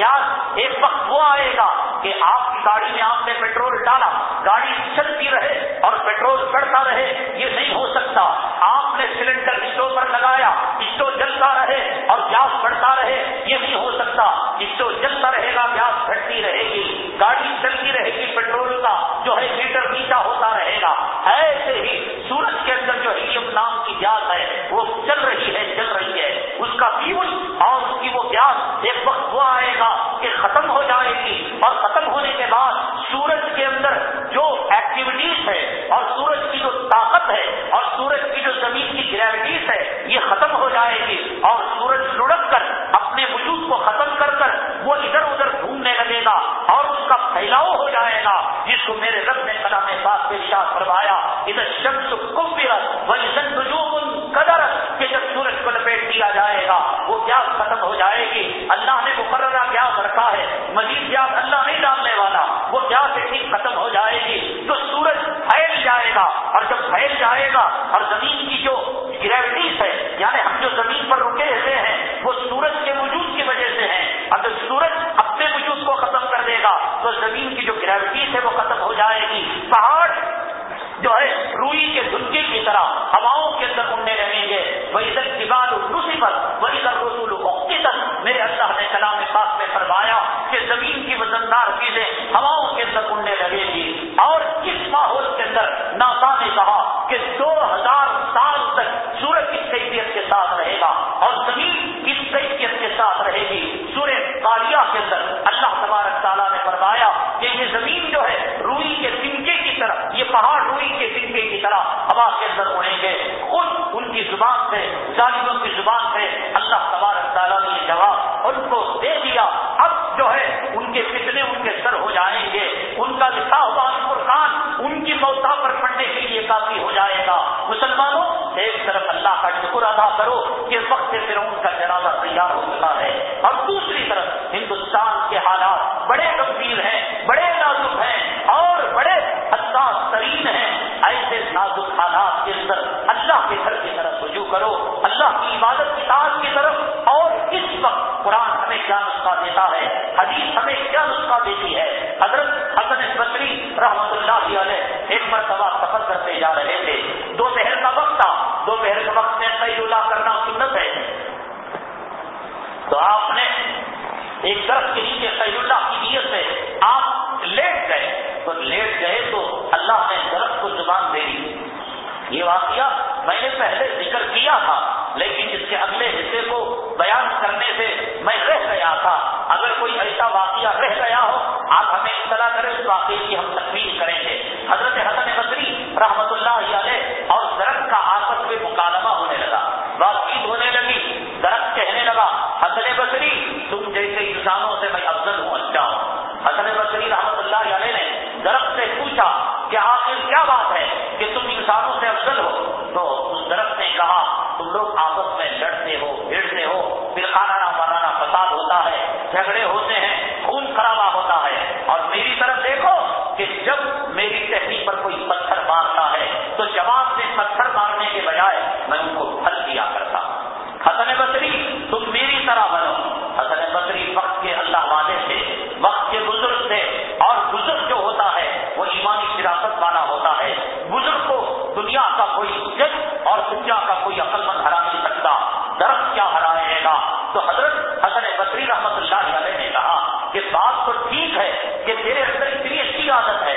یاد ایک وقت وہ آئے گا کہ آپ کی گاڑی میں آپ نے پیٹرول ڈالا، گاڑی چلتی رہے اور پیٹرول چڑھتا رہے، یہ نہیں ہو سکتا۔ آپ نے سلینڈر اسٹو پر لگایا اسٹو جلتا رہے اور گیس بڑھتا رہے، یہ نہیں ہو سکتا۔ اسٹو جلتا رہے گا، گیس گھٹتی رہے گی۔ گاڑی چلتی رہے گی پیٹرول کا جو ہے، لیٹر نیچا ہوتا رہے گا۔ ایسے ہی سورج گا کہ ختم ہو جائے گی اور ختم ہونے کے بعد سورج کے اندر جو ایکٹیویٹیز ہے اور سورج کی جو طاقت ہے اور سورج کی جو زمین کی گریوٹیز ہے، یہ ختم ہو جائے گی اور سورج لڑک کر اپنے وجود کو ختم کر کر وہ ادھر ادھر گھومنے لگے گا اور اس کا پھیلاؤ ہو جائے گا، جس کو میرے رب نے کلام پاک کے ساتھ فرمایا ادھر شمس کبیرت وہ ادھر نجوم قدرت کہ جب سورج کو لپیٹ دیا جائے گا، وہ کیا ختم ہو جائے گی؟ اللہ نے وہ مزید پیاس اللہ نہیں ڈالنے والا، وہ کیا ایسی ختم ہو جائے گی تو سورج پھیل جائے گا، اور جب پھیل جائے گا، اور زمین کی جو گریوٹیز ہے یعنی ہم جو زمین پر رکے ہوئے ہیں، وہ سورج کے وجود کی وجہ سے ہیں۔ اگر سورج جس وقت سے فرعون کا جنازہ تیار ہوتا ہے۔ اور دوسری طرف ہندوستان انسانوں سے میں افضل ہوں اچھا۔ ہوں حسن بصری رحمت اللہ علیہ نے درخت سے پوچھا کہ آخر کیا بات ہے کہ تم انسانوں سے افضل ہو؟ تو اس درخت نے کہا، تم لوگ آپس میں لڑتے ہو، بھیڑتے ہو، پھر خانانہ مرانا فساد ہوتا ہے، جھگڑے ہوتے ہیں، خون خرابہ ہوتا ہے۔ اور میری طرف دیکھو کہ جب میری تحریر پر کوئی پتھر مارتا ہے، تو جواب سے پتھر مارنے کے بجائے میں ان کو پھل دیا کرتا۔ حسن بسری تم میری طرح بنو۔ تو حضرت حسن بصری رحمت اللہ علیہ نے کہا کہ بات تو ٹھیک ہے کہ تیرے اندر اتنی اچھی عادت ہے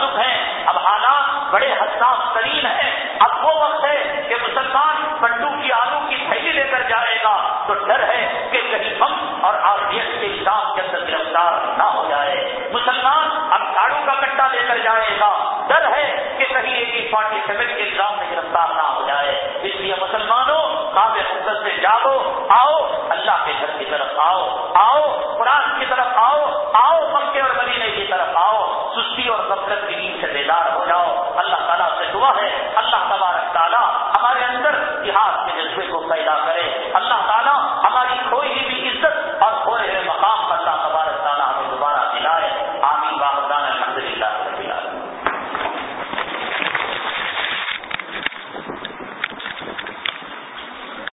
تناسب ہے اب حالات بڑے حساس ترین ہے اب وہ وقت ہے کہ مسلمان پنڈو کی آلو کی تھیلی لے کر جائے گا۔ تو ڈر ہے کہ کہیں ہم اور آرڈینس کے اسلام کے اندر گرفتار نہ ہو جائے۔ مسلمان اب جھاڑو کا کٹا لے کر جائے گا۔